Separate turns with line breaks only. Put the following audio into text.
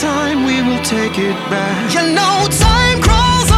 time we will take it back.
You know, time crawls.